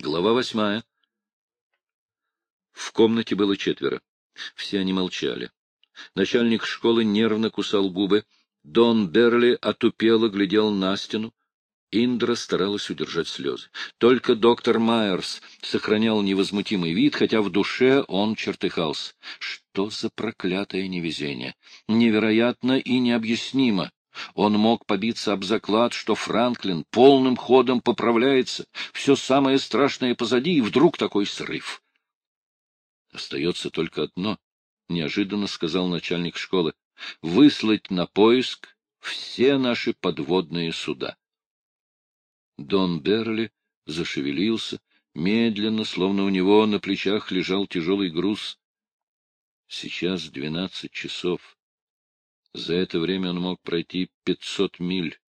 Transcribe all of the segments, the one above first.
Глава восьмая. В комнате было четверо. Все они молчали. Начальник школы нервно кусал губы. Дон Берли отупело глядел на стену. Индра старалась удержать слезы. Только доктор Майерс сохранял невозмутимый вид, хотя в душе он чертыхался. Что за проклятое невезение! Невероятно и необъяснимо! Он мог побиться об заклад, что Франклин полным ходом поправляется, все самое страшное позади, и вдруг такой срыв. Остается только одно, — неожиданно сказал начальник школы, — выслать на поиск все наши подводные суда. Дон Берли зашевелился, медленно, словно у него на плечах лежал тяжелый груз. Сейчас двенадцать часов. За это время он мог пройти пятьсот миль,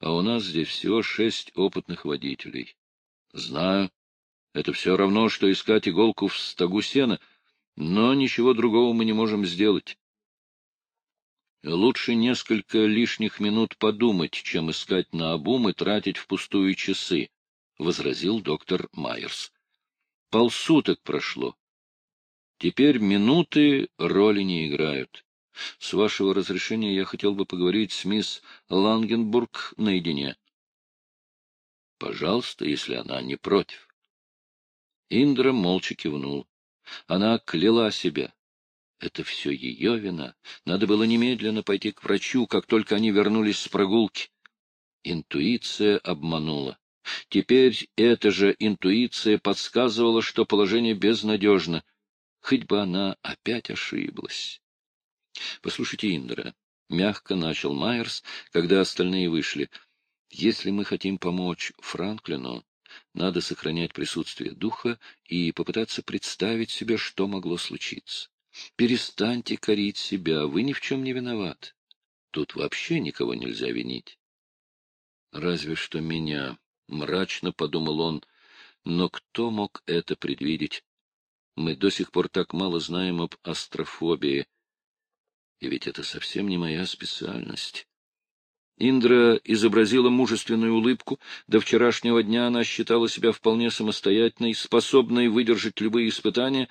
а у нас здесь всего шесть опытных водителей. Знаю, это все равно, что искать иголку в стогу сена, но ничего другого мы не можем сделать. Лучше несколько лишних минут подумать, чем искать наобум и тратить впустую часы, — возразил доктор Майерс. Полсуток прошло. Теперь минуты роли не играют. С вашего разрешения я хотел бы поговорить с мисс Лангенбург наедине. Пожалуйста, если она не против. Индра молча кивнул. Она кляла себя. Это все ее вина. Надо было немедленно пойти к врачу, как только они вернулись с прогулки. Интуиция обманула. Теперь эта же интуиция подсказывала, что положение безнадежно, хоть бы она опять ошиблась. — Послушайте, Индра, — мягко начал Майерс, когда остальные вышли, — если мы хотим помочь Франклину, надо сохранять присутствие духа и попытаться представить себе, что могло случиться. Перестаньте корить себя, вы ни в чем не виноват. Тут вообще никого нельзя винить. Разве что меня, — мрачно подумал он, — но кто мог это предвидеть? Мы до сих пор так мало знаем об астрофобии. И ведь это совсем не моя специальность. Индра изобразила мужественную улыбку. До вчерашнего дня она считала себя вполне самостоятельной, способной выдержать любые испытания,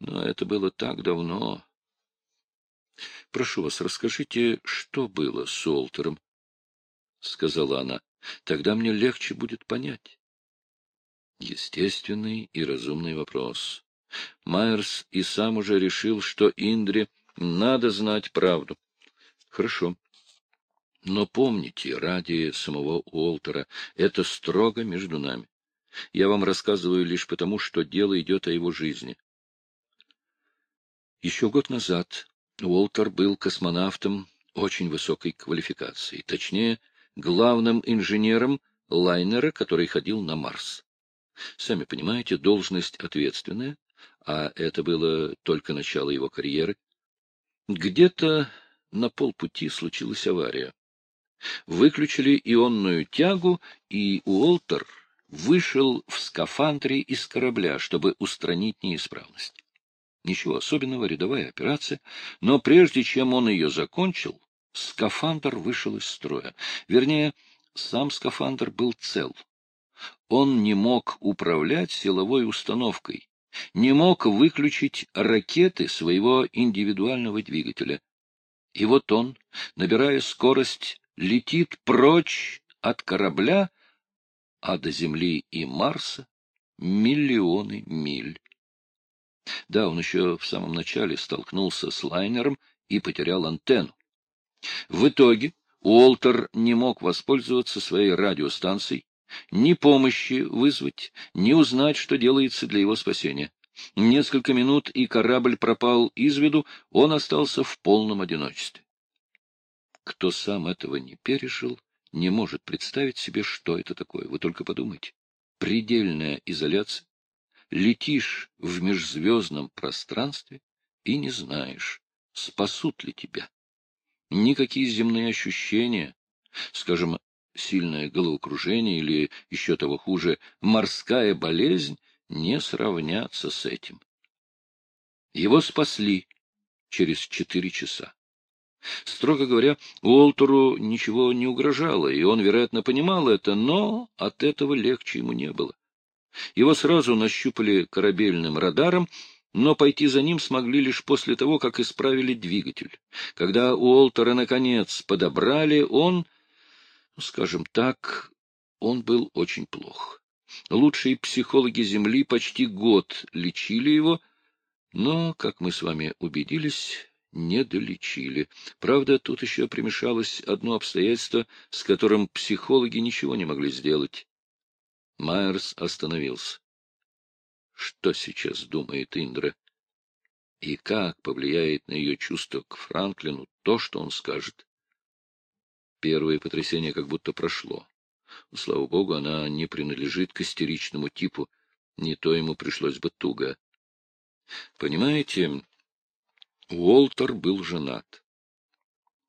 но это было так давно. — Прошу вас, расскажите, что было с Уолтером? — сказала она. — Тогда мне легче будет понять. Естественный и разумный вопрос. Майерс и сам уже решил, что Индре надо знать правду. Хорошо. Но помните, ради самого Уолтера, это строго между нами. Я вам рассказываю лишь потому, что дело идет о его жизни. Еще год назад Уолтер был космонавтом очень высокой квалификации, точнее, главным инженером лайнера, который ходил на Марс. Сами понимаете, должность ответственная, а это было только начало его карьеры. Где-то на полпути случилась авария. Выключили ионную тягу, и Уолтер вышел в скафандре из корабля, чтобы устранить неисправность. Ничего особенного, рядовая операция, но прежде чем он ее закончил, скафандр вышел из строя. Вернее, сам скафандр был цел. Он не мог управлять силовой установкой, не мог выключить ракеты своего индивидуального двигателя. И вот он, набирая скорость, летит прочь от корабля, а до Земли и Марса миллионы миль. Да, он еще в самом начале столкнулся с лайнером и потерял антенну. В итоге Уолтер не мог воспользоваться своей радиостанцией, ни помощи вызвать, ни узнать, что делается для его спасения. Несколько минут, и корабль пропал из виду, он остался в полном одиночестве. Кто сам этого не пережил, не может представить себе, что это такое. Вы только подумайте. Предельная изоляция. Летишь в межзвездном пространстве и не знаешь, спасут ли тебя. Никакие земные ощущения, скажем, сильное головокружение или, еще того хуже, морская болезнь, не сравнятся с этим. Его спасли через четыре часа. Строго говоря, Уолтеру ничего не угрожало, и он, вероятно, понимал это, но от этого легче ему не было. Его сразу нащупали корабельным радаром, но пойти за ним смогли лишь после того, как исправили двигатель. Когда Уолтера, наконец, подобрали, он, скажем так, он был очень плох. Лучшие психологи Земли почти год лечили его, но, как мы с вами убедились, не долечили. Правда, тут еще примешалось одно обстоятельство, с которым психологи ничего не могли сделать. Майерс остановился. Что сейчас думает Индра? И как повлияет на ее чувство к Франклину то, что он скажет? Первое потрясение как будто прошло. Слава богу, она не принадлежит к истеричному типу, не то ему пришлось бы туго. Понимаете, Уолтер был женат.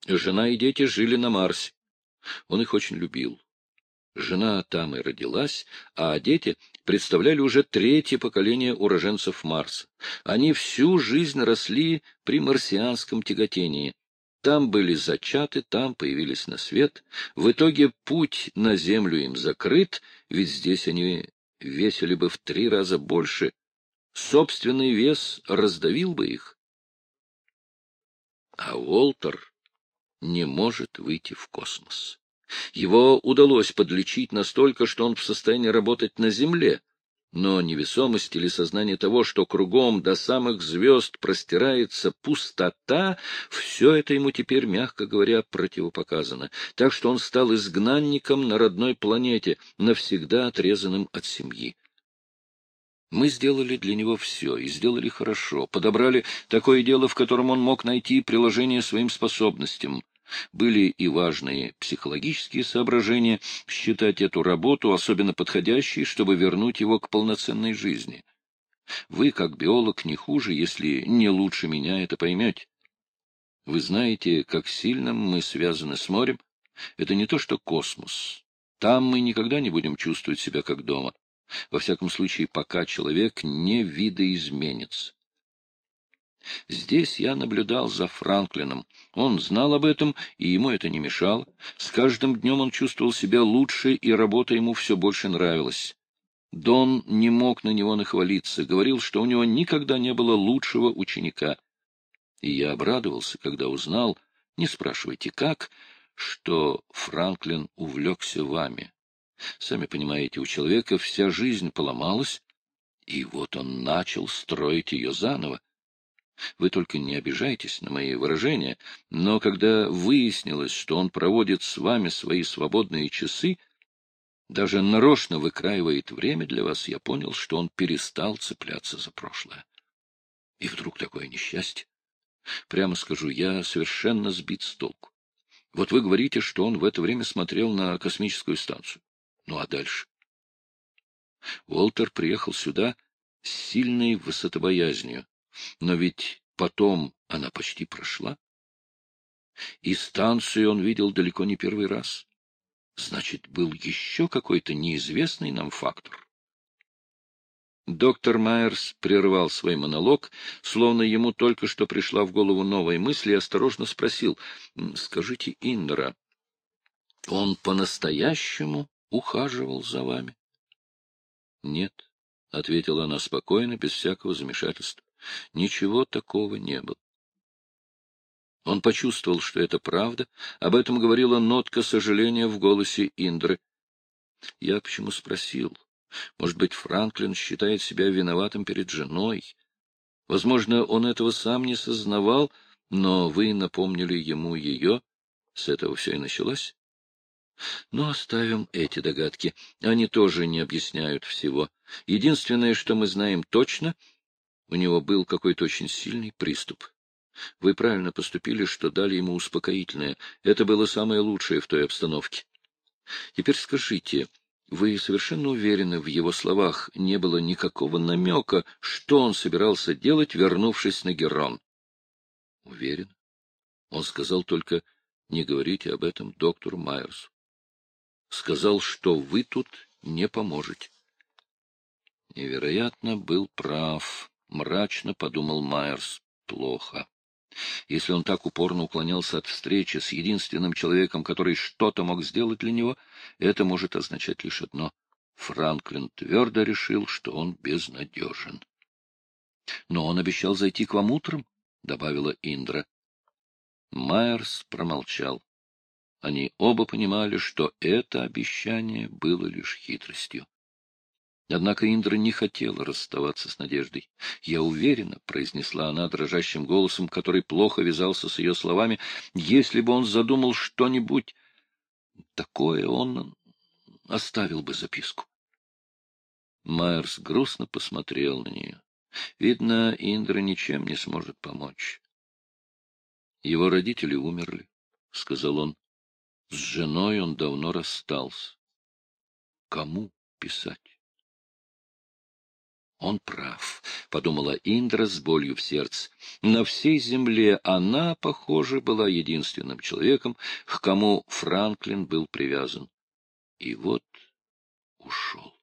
Жена и дети жили на Марсе. Он их очень любил. Жена там и родилась, а дети представляли уже третье поколение уроженцев Марса. Они всю жизнь росли при марсианском тяготении. Там были зачаты, там появились на свет. В итоге путь на Землю им закрыт, ведь здесь они весили бы в три раза больше. Собственный вес раздавил бы их. А Уолтер не может выйти в космос. Его удалось подлечить настолько, что он в состоянии работать на Земле, но невесомость или сознание того, что кругом до самых звезд простирается пустота, все это ему теперь, мягко говоря, противопоказано. Так что он стал изгнанником на родной планете, навсегда отрезанным от семьи. Мы сделали для него все, и сделали хорошо, подобрали такое дело, в котором он мог найти приложение своим способностям. Были и важные психологические соображения считать эту работу особенно подходящей, чтобы вернуть его к полноценной жизни. Вы, как биолог, не хуже, если не лучше меня это поймете. Вы знаете, как сильно мы связаны с морем. Это не то, что космос. Там мы никогда не будем чувствовать себя как дома. Во всяком случае, пока человек не видоизменится. Здесь я наблюдал за Франклином. Он знал об этом, и ему это не мешало. С каждым днем он чувствовал себя лучше, и работа ему все больше нравилась. Дон не мог на него нахвалиться, говорил, что у него никогда не было лучшего ученика. И я обрадовался, когда узнал, не спрашивайте как, что Франклин увлекся вами. Сами понимаете, у человека вся жизнь поломалась, и вот он начал строить ее заново. Вы только не обижайтесь на мои выражения, но когда выяснилось, что он проводит с вами свои свободные часы, даже нарочно выкраивает время для вас, я понял, что он перестал цепляться за прошлое. И вдруг такое несчастье. Прямо скажу, я совершенно сбит с толку. Вот вы говорите, что он в это время смотрел на космическую станцию. Ну а дальше? Уолтер приехал сюда с сильной высотобоязнью. Но ведь потом она почти прошла. И станцию он видел далеко не первый раз. Значит, был еще какой-то неизвестный нам фактор. Доктор Майерс прервал свой монолог, словно ему только что пришла в голову новая мысль, и осторожно спросил, — Скажите, Индра, он по-настоящему ухаживал за вами? — Нет, — ответила она спокойно, без всякого замешательства. Ничего такого не было. Он почувствовал, что это правда. Об этом говорила нотка сожаления в голосе Индры. Я почему спросил? Может быть, Франклин считает себя виноватым перед женой? Возможно, он этого сам не сознавал, но вы напомнили ему ее. С этого все и началось. Но оставим эти догадки. Они тоже не объясняют всего. Единственное, что мы знаем точно — у него был какой-то очень сильный приступ. Вы правильно поступили, что дали ему успокоительное. Это было самое лучшее в той обстановке. Теперь скажите, вы совершенно уверены в его словах, не было никакого намека, что он собирался делать, вернувшись на Герон? Уверен. Он сказал только, не говорите об этом доктору Майерсу. Сказал, что вы тут не поможете. Невероятно был прав. — мрачно подумал Майерс. Плохо. Если он так упорно уклонялся от встречи с единственным человеком, который что-то мог сделать для него, это может означать лишь одно. Франклин твердо решил, что он безнадежен. — Но он обещал зайти к вам утром, — добавила Индра. Майерс промолчал. Они оба понимали, что это обещание было лишь хитростью. Однако Индра не хотела расставаться с Надеждой. «Я уверена», — произнесла она дрожащим голосом, который плохо вязался с ее словами, — «если бы он задумал что-нибудь такое, он оставил бы записку». Майерс грустно посмотрел на нее. Видно, Индра ничем не сможет помочь. Его родители умерли, — сказал он. С женой он давно расстался. Кому писать? Он прав, — подумала Индра с болью в сердце. На всей земле она, похоже, была единственным человеком, к кому Франклин был привязан. И вот ушел.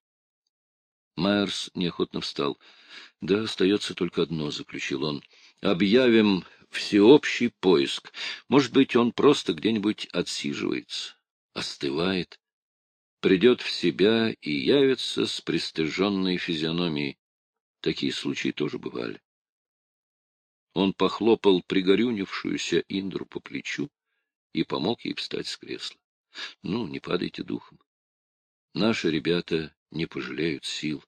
Майерс неохотно встал. — Да, остается только одно, — заключил он. — Объявим всеобщий поиск. Может быть, он просто где-нибудь отсиживается, остывает, придет в себя и явится с пристыженной физиономией. Такие случаи тоже бывали. Он похлопал пригорюнившуюся Индру по плечу и помог ей встать с кресла. — Ну, не падайте духом. Наши ребята не пожалеют сил.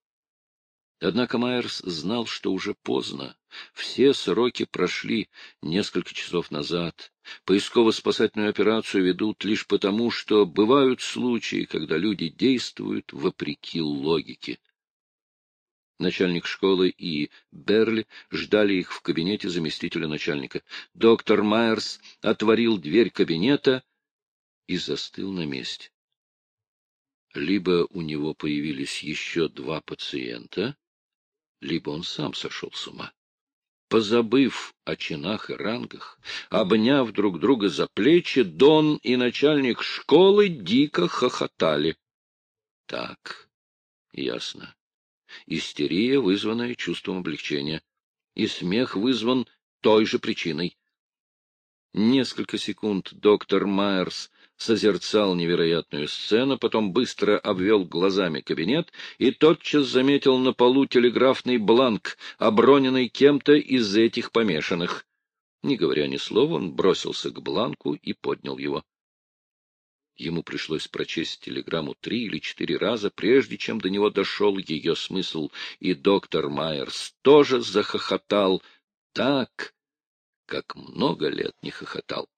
Однако Майерс знал, что уже поздно. Все сроки прошли несколько часов назад. Поисково-спасательную операцию ведут лишь потому, что бывают случаи, когда люди действуют вопреки логике. Начальник школы и Берли ждали их в кабинете заместителя начальника. Доктор Майерс отворил дверь кабинета и застыл на месте. Либо у него появились еще два пациента, либо он сам сошел с ума. Позабыв о чинах и рангах, обняв друг друга за плечи, Дон и начальник школы дико хохотали. Так, ясно. Истерия, вызванная чувством облегчения, и смех вызван той же причиной. Несколько секунд доктор Майерс созерцал невероятную сцену, потом быстро обвел глазами кабинет и тотчас заметил на полу телеграфный бланк, оброненный кем-то из этих помешанных. Не говоря ни слова, он бросился к бланку и поднял его. Ему пришлось прочесть телеграмму три или четыре раза, прежде чем до него дошел ее смысл, и доктор Майерс тоже захохотал так, как много лет не хохотал.